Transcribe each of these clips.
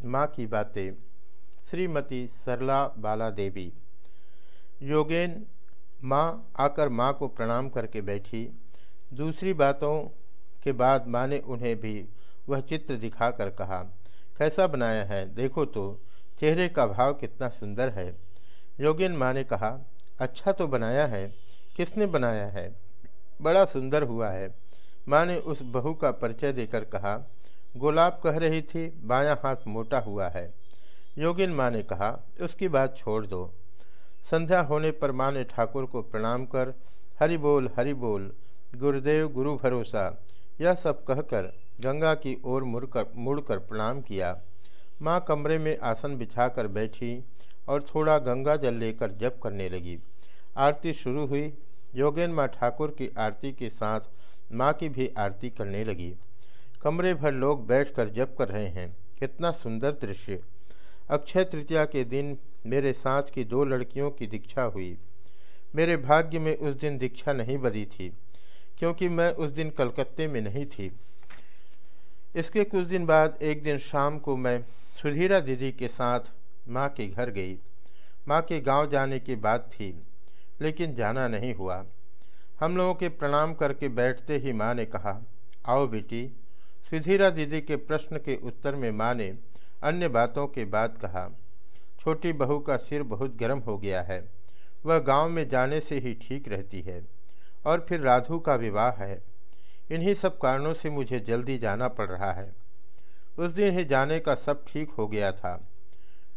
माँ की बातें। श्रीमती सरला बाला देवी योगेन माँ आकर माँ को प्रणाम करके बैठी। दूसरी बातों के बाद माँ ने उन्हें भी वह चित्र दिखाकर कहा, कैसा बनाया है? देखो तो चेहरे का भाव कितना सुंदर है। योगेन माँ ने कहा अच्छा तो बनाया है। किसने बनाया है? बड़ा सुंदर हुआ है। माँ ने उस बहू का परिचय देकर कहा गुलाब कह रही थी, बायां हाथ मोटा हुआ है। योगिन माँ ने कहा, उसकी बात छोड़ दो। संध्या होने पर माँ ने ठाकुर को प्रणाम कर, हरि बोल हरि बोल, गुरुदेव गुरु भरोसा। यह सब कहकर गंगा की ओर मुड़कर मुड़कर प्रणाम किया। माँ कमरे में आसन बिछाकर बैठी और थोड़ा गंगा जल लेकर जप करने लगी। आरती शुरू हुई। योगेन माँ ठाकुर की आरती के साथ माँ की भी आरती करने लगी। कमरे भर लोग बैठकर जप कर रहे हैं। कितना सुंदर दृश्य। अक्षय तृतीया के दिन मेरे साथ की दो लड़कियों की दीक्षा हुई। मेरे भाग्य में उस दिन दीक्षा नहीं बदी थी, क्योंकि मैं उस दिन कलकत्ते में नहीं थी। इसके कुछ दिन बाद एक दिन शाम को मैं सुधीरा दीदी के साथ माँ के घर गई। माँ के गाँव जाने की बात थी, लेकिन जाना नहीं हुआ। हम लोगों के प्रणाम करके बैठते ही माँ ने कहा, आओ बेटी सुधीरा दीदी के प्रश्न के उत्तर में माँ ने अन्य बातों के बाद कहा, छोटी बहू का सिर बहुत गर्म हो गया है। वह गाँव में जाने से ही ठीक रहती है और फिर राधु का विवाह है। इन्हीं सब कारणों से मुझे जल्दी जाना पड़ रहा है। उस दिन ही जाने का सब ठीक हो गया था।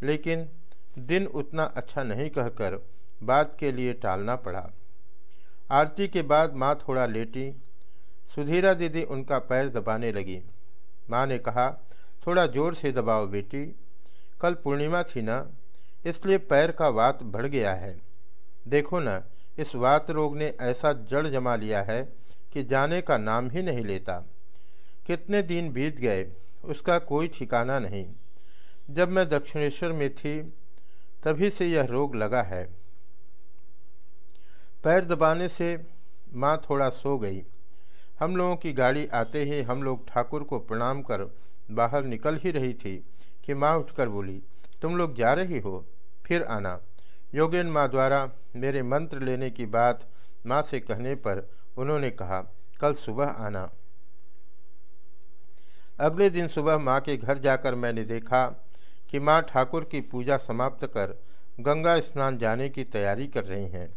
लेकिन दिन उतना अच्छा नहीं कहकर बात के लिए टालना पड़ा। आरती के बाद माँ थोड़ा लेटी सुधीरा दीदी उनका पैर दबाने लगी। माँ ने कहा, थोड़ा ज़ोर से दबाओ बेटी। कल पूर्णिमा थी ना, इसलिए पैर का वात बढ़ गया है। देखो ना, इस वात रोग ने ऐसा जड़ जमा लिया है कि जाने का नाम ही नहीं लेता। कितने दिन बीत गए, उसका कोई ठिकाना नहीं। जब मैं दक्षिणेश्वर में थी, तभी से यह रोग लगा है। पैर दबाने से माँ थोड़ा सो गई। हम लोगों की गाड़ी आते ही हम लोग ठाकुर को प्रणाम कर बाहर निकल ही रही थी कि माँ उठकर बोली, तुम लोग जा रही हो? फिर आना। योगेन माँ द्वारा मेरे मंत्र लेने की बात माँ से कहने पर उन्होंने कहा, कल सुबह आना। अगले दिन सुबह माँ के घर जाकर मैंने देखा कि माँ ठाकुर की पूजा समाप्त कर गंगा स्नान जाने की तैयारी कर रही हैं।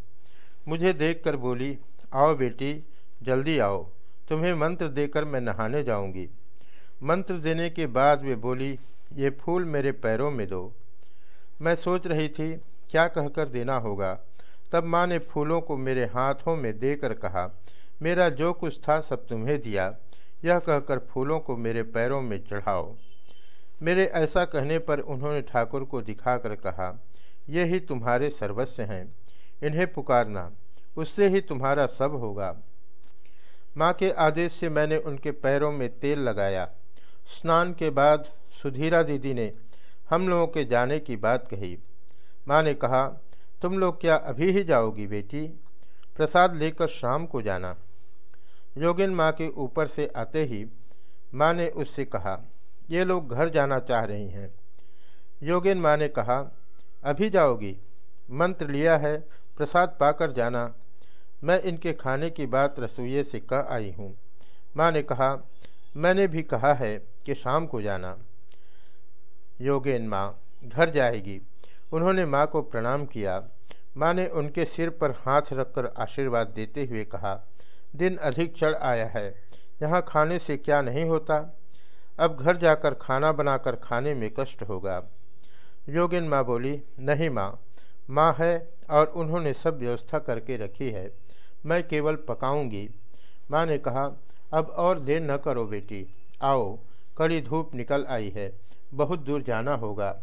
मुझे देखकर बोली, आओ बेटी, जल्दी आओ। तुम्हें मंत्र देकर मैं नहाने जाऊँगी। मंत्र देने के बाद वे बोली, ये फूल मेरे पैरों में दो। मैं सोच रही थी, क्या कहकर देना होगा? तब माँ ने फूलों को मेरे हाथों में देकर कहा, मेरा जो कुछ था सब तुम्हें दिया। यह कहकर फूलों को मेरे पैरों में चढ़ाओ। मेरे ऐसा कहने पर उन्होंने ठाकुर को दिखाकर कहा, ये ही तुम्हारे सर्वस्व हैं। इन्हें पुकारना, उससे ही तुम्हारा सब होगा। माँ के आदेश से मैंने उनके पैरों में तेल लगाया। स्नान के बाद सुधीरा दीदी ने हम लोगों के जाने की बात कही। माँ ने कहा, तुम लोग क्या अभी ही जाओगी बेटी? प्रसाद लेकर शाम को जाना। योगिन माँ के ऊपर से आते ही माँ ने उससे कहा, ये लोग घर जाना चाह रही हैं। योगिन माँ ने कहा, अभी जाओगी। मंत्र लिया है, प्रसाद पाकर जाना। मैं इनके खाने की बात रसोइये से कह आई हूँ। माँ ने कहा, मैंने भी कहा है कि शाम को जाना। योगेन माँ, घर जाएगी। उन्होंने माँ को प्रणाम किया। माँ ने उनके सिर पर हाथ रखकर आशीर्वाद देते हुए कहा, दिन अधिक चढ़ आया है। यहाँ खाने से क्या नहीं होता? अब घर जाकर खाना बनाकर खाने में कष्ट होगा। योगिन माँ बोली, नहीं माँ। माँ है और उन्होंने सब व्यवस्था करके रखी है। मैं केवल पकाऊँगी। माँ ने कहा, अब और देर न करो बेटी। आओ, कड़ी धूप निकल आई है। बहुत दूर जाना होगा।